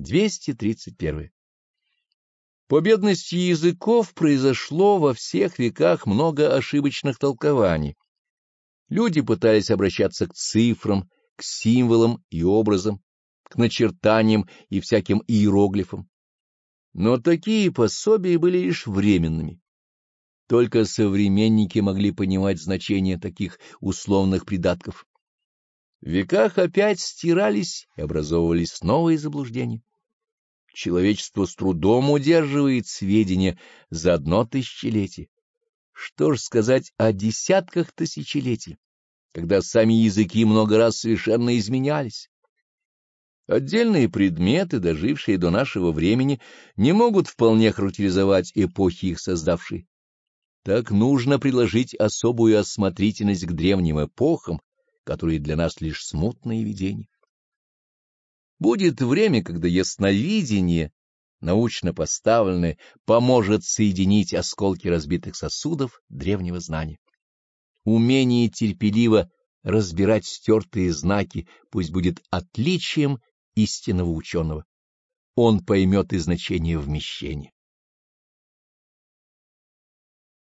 231. По бедности языков произошло во всех веках много ошибочных толкований. Люди пытались обращаться к цифрам, к символам и образам, к начертаниям и всяким иероглифам. Но такие пособия были лишь временными. Только современники могли понимать значение таких условных придатков. В веках опять стирались и образовывались новые заблуждения. Человечество с трудом удерживает сведения за одно тысячелетие. Что ж сказать о десятках тысячелетий, когда сами языки много раз совершенно изменялись? Отдельные предметы, дожившие до нашего времени, не могут вполне характеризовать эпохи их создавшие так нужно приложить особую осмотрительность к древним эпохам, которые для нас лишь смутные видения. Будет время, когда ясновидение, научно поставленное, поможет соединить осколки разбитых сосудов древнего знания. Умение терпеливо разбирать стертые знаки пусть будет отличием истинного ученого. Он поймет и значение вмещения.